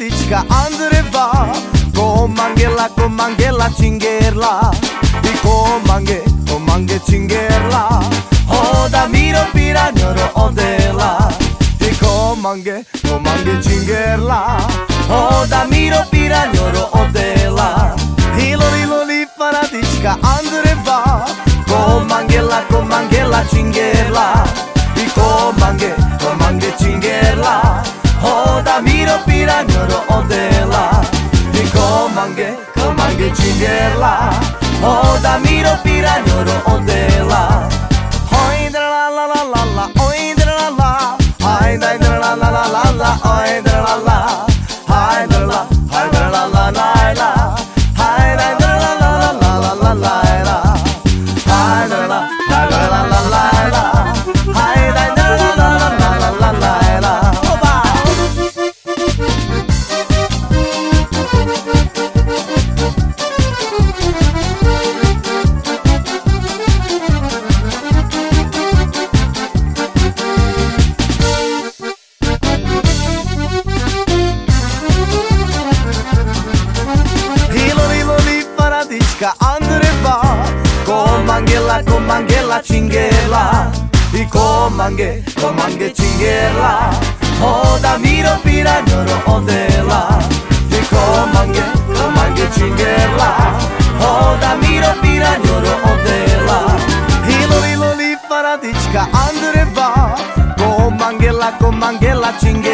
paradička Andreva Komangela, komangela, cingerla I komange, komange, cingerla Oda miro piragnoro odela I komange, komange, cingerla Oda miro piragnoro odela Hilo, hilo, li paradička Andreva Komangela, komangela, cingerla cagnolo o della Dico manghe, comanghe cinghiella O da miro piragnolo o della paradička Andreva Komangela, komangela, cingela I komange, komange, cingela Oda miro piragnoro odela I komange, komange, cingela Oda miro piragnoro odela Hilo hilo li paradička Andreva Komangela, komangela, cingela